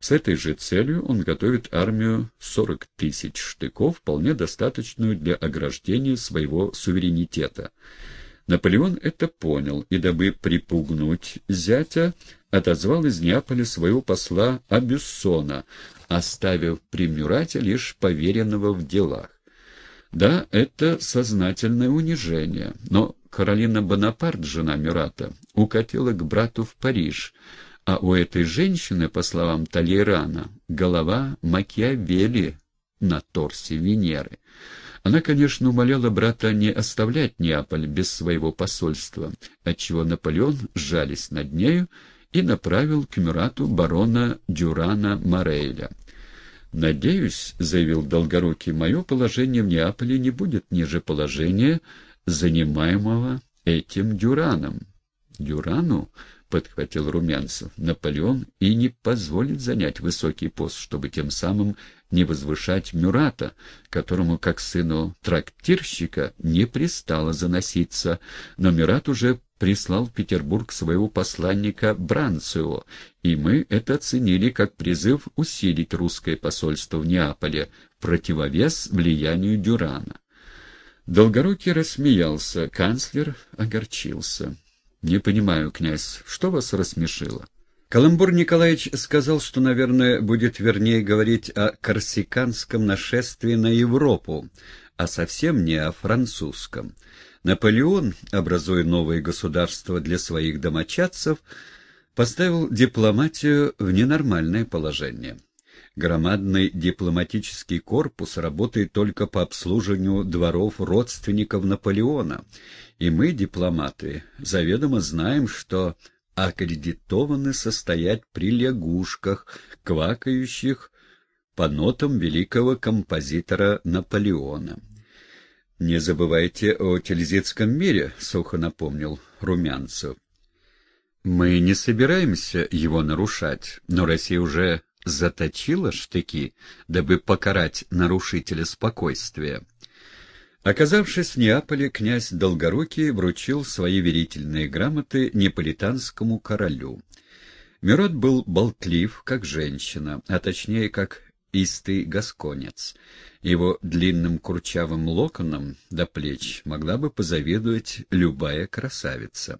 С этой же целью он готовит армию 40 тысяч штыков, вполне достаточную для ограждения своего суверенитета. Наполеон это понял, и дабы припугнуть зятя, отозвал из Неаполя своего посла Абюссона, оставив при Мюрате лишь поверенного в делах. Да, это сознательное унижение, но Каролина Бонапарт, жена Мюрата, укатила к брату в Париж, а у этой женщины, по словам Талейрана, голова Макиавелли на торсе Венеры. Она, конечно, умоляла брата не оставлять Неаполь без своего посольства, отчего Наполеон, сжались над нею, и направил к Мюрату барона Дюрана Морейля. «Надеюсь», — заявил Долгорукий, — «мое положение в Неаполе не будет ниже положения, занимаемого этим Дюраном». «Дюрану?» — подхватил Румянцев. «Наполеон и не позволит занять высокий пост, чтобы тем самым не возвышать Мюрата, которому, как сыну трактирщика, не пристало заноситься, но Мюрат уже прислал в Петербург своего посланника Бранцио, и мы это оценили как призыв усилить русское посольство в Неаполе противовес влиянию Дюрана». Долгорукий рассмеялся, канцлер огорчился. «Не понимаю, князь, что вас рассмешило?» Каламбур Николаевич сказал, что, наверное, будет вернее говорить о корсиканском нашествии на Европу, а совсем не о французском. Наполеон, образуя новое государство для своих домочадцев, поставил дипломатию в ненормальное положение. Громадный дипломатический корпус работает только по обслуживанию дворов родственников Наполеона, и мы, дипломаты, заведомо знаем, что аккредитованы состоять при лягушках, квакающих по нотам великого композитора Наполеона. «Не забывайте о Тильзитском мире», — сухо напомнил Румянцев. «Мы не собираемся его нарушать, но Россия уже заточила штыки, дабы покарать нарушителя спокойствия. Оказавшись в Неаполе, князь Долгорукий вручил свои верительные грамоты неаполитанскому королю. Мирот был болтлив, как женщина, а точнее, как истый гасконец. Его длинным курчавым локоном до плеч могла бы позавидовать любая красавица.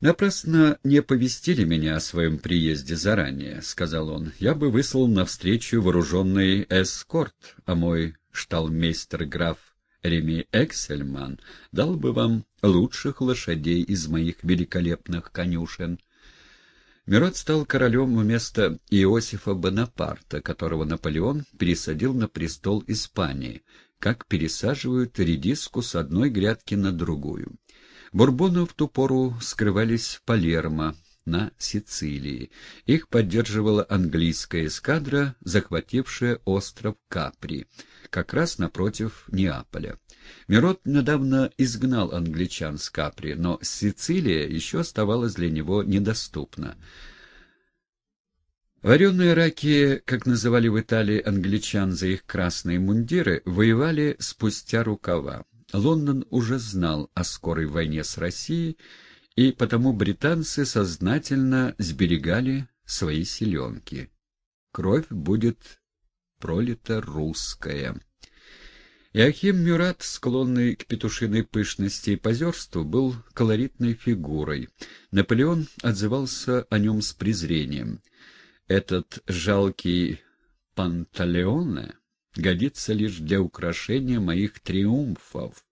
«Напрасно не оповестили меня о своем приезде заранее», — сказал он. «Я бы выслал навстречу вооруженный эскорт, а мой шталмейстер граф Реми Эксельман дал бы вам лучших лошадей из моих великолепных конюшен». Мирот стал королем вместо Иосифа Бонапарта, которого Наполеон пересадил на престол Испании, как пересаживают редиску с одной грядки на другую. Бурбоны в ту пору скрывались в Палермо, на Сицилии. Их поддерживала английская эскадра, захватившая остров Капри, как раз напротив Неаполя. Мирот недавно изгнал англичан с Капри, но Сицилия еще оставалась для него недоступна. Вареные раки, как называли в Италии англичан за их красные мундиры, воевали спустя рукава. Лондон уже знал о скорой войне с Россией, и потому британцы сознательно сберегали свои селенки. Кровь будет пролита русская. Иохим Мюрат, склонный к петушиной пышности и позерству, был колоритной фигурой. Наполеон отзывался о нем с презрением. Этот жалкий Панталеоне годится лишь для украшения моих триумфов.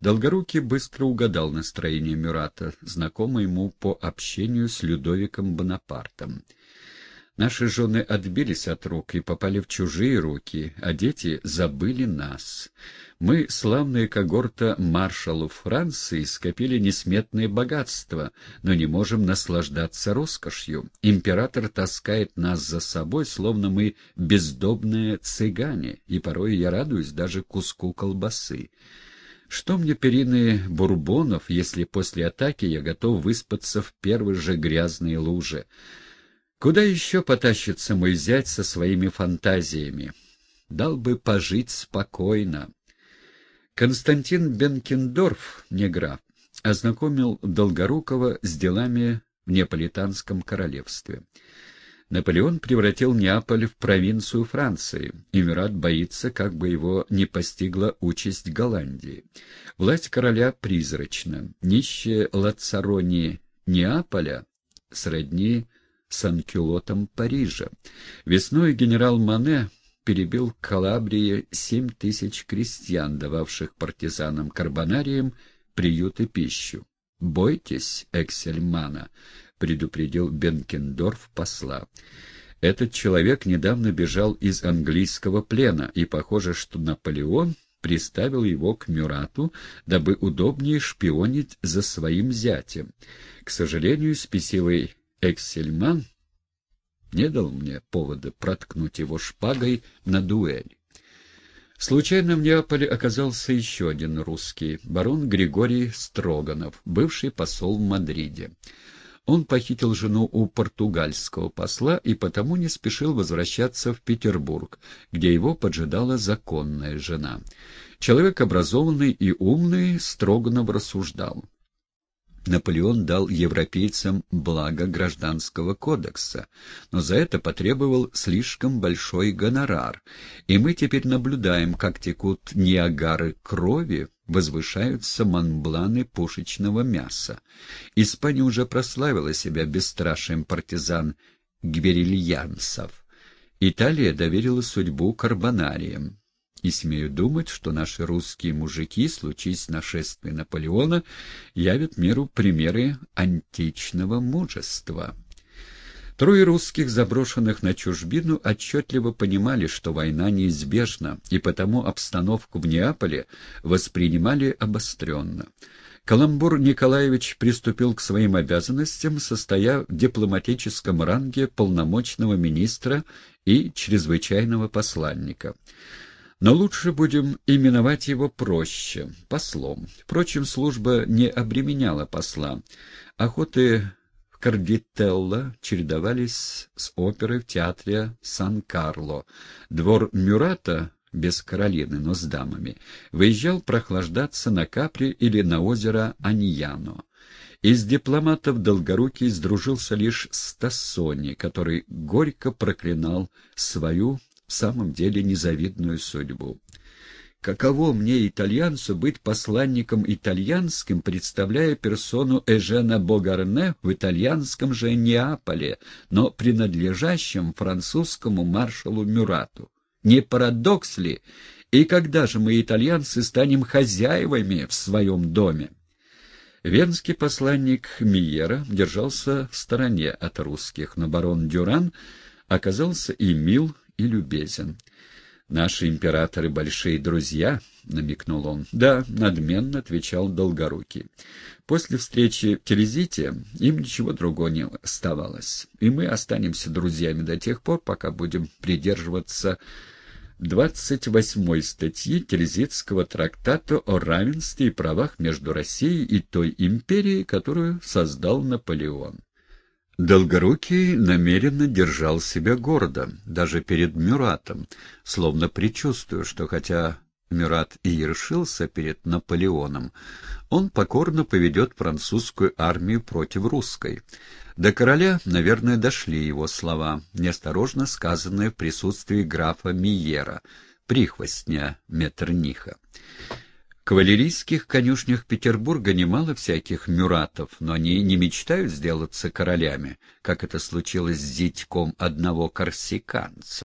Долгорукий быстро угадал настроение Мюрата, знакомое ему по общению с Людовиком Бонапартом. Наши жены отбились от рук и попали в чужие руки, а дети забыли нас. Мы, славная когорта маршалов Франции, скопили несметные богатства, но не можем наслаждаться роскошью. Император таскает нас за собой, словно мы бездомные цыгане, и порой я радуюсь даже куску колбасы. Что мне перины бурбонов, если после атаки я готов выспаться в первой же грязной луже? Куда еще потащится мой зять со своими фантазиями? Дал бы пожить спокойно. Константин Бенкендорф, не граф, ознакомил Долгорукова с делами в Неаполитанском королевстве. Наполеон превратил Неаполь в провинцию Франции, и Мюрат боится, как бы его не постигла участь Голландии. Власть короля призрачна. Нищие Лацарони Неаполя сродни с Парижа. Весной генерал Мане перебил в Калабрии семь тысяч крестьян, дававших партизанам Карбонариям приют и пищу. «Бойтесь, Эксельмана», — предупредил Бенкендорф посла. Этот человек недавно бежал из английского плена, и похоже, что Наполеон приставил его к Мюрату, дабы удобнее шпионить за своим зятем. К сожалению, спесивый Эксельман не дал мне повода проткнуть его шпагой на дуэль. Случайно в Неаполе оказался еще один русский, барон Григорий Строганов, бывший посол в Мадриде. Он похитил жену у португальского посла и потому не спешил возвращаться в Петербург, где его поджидала законная жена. Человек образованный и умный Строганов рассуждал. Наполеон дал европейцам благо гражданского кодекса, но за это потребовал слишком большой гонорар, и мы теперь наблюдаем, как текут ниагары крови, возвышаются манбланы пушечного мяса. Испания уже прославила себя бесстрашием партизан гверильянцев. Италия доверила судьбу карбонариям. И смею думать, что наши русские мужики, случись нашествие Наполеона, явят миру примеры античного мужества. Трое русских, заброшенных на чужбину, отчетливо понимали, что война неизбежна, и потому обстановку в Неаполе воспринимали обостренно. Каламбур Николаевич приступил к своим обязанностям, состоя в дипломатическом ранге полномочного министра и чрезвычайного посланника. Но лучше будем именовать его проще — послом. Впрочем, служба не обременяла посла. Охоты в Кардителло чередовались с оперой в театре Сан-Карло. Двор Мюрата без Каролины, но с дамами, выезжал прохлаждаться на Капри или на озеро Аньяно. Из дипломатов Долгорукий сдружился лишь с Тассони, который горько проклинал свою в самом деле незавидную судьбу. Каково мне, итальянцу, быть посланником итальянским, представляя персону Эжена Богарне в итальянском же Неаполе, но принадлежащем французскому маршалу Мюрату? Не парадокс ли? И когда же мы, итальянцы, станем хозяевами в своем доме? Венский посланник Миера держался в стороне от русских, но барон Дюран оказался и мил, и любезен. «Наши императоры — большие друзья», — намекнул он. «Да», — надменно отвечал Долгорукий. «После встречи в Телезите им ничего другого не оставалось, и мы останемся друзьями до тех пор, пока будем придерживаться 28 статьи Телезитского трактата о равенстве и правах между Россией и той империей, которую создал Наполеон». Долгорукий намеренно держал себя гордо, даже перед Мюратом, словно предчувствуя, что хотя Мюрат и ершился перед Наполеоном, он покорно поведет французскую армию против русской. До короля, наверное, дошли его слова, неосторожно сказанные в присутствии графа Миера, прихвостня Меттерниха кавалерийских конюшнях Петербурга немало всяких мюратов, но они не мечтают сделаться королями, как это случилось с зятьком одного корсиканца.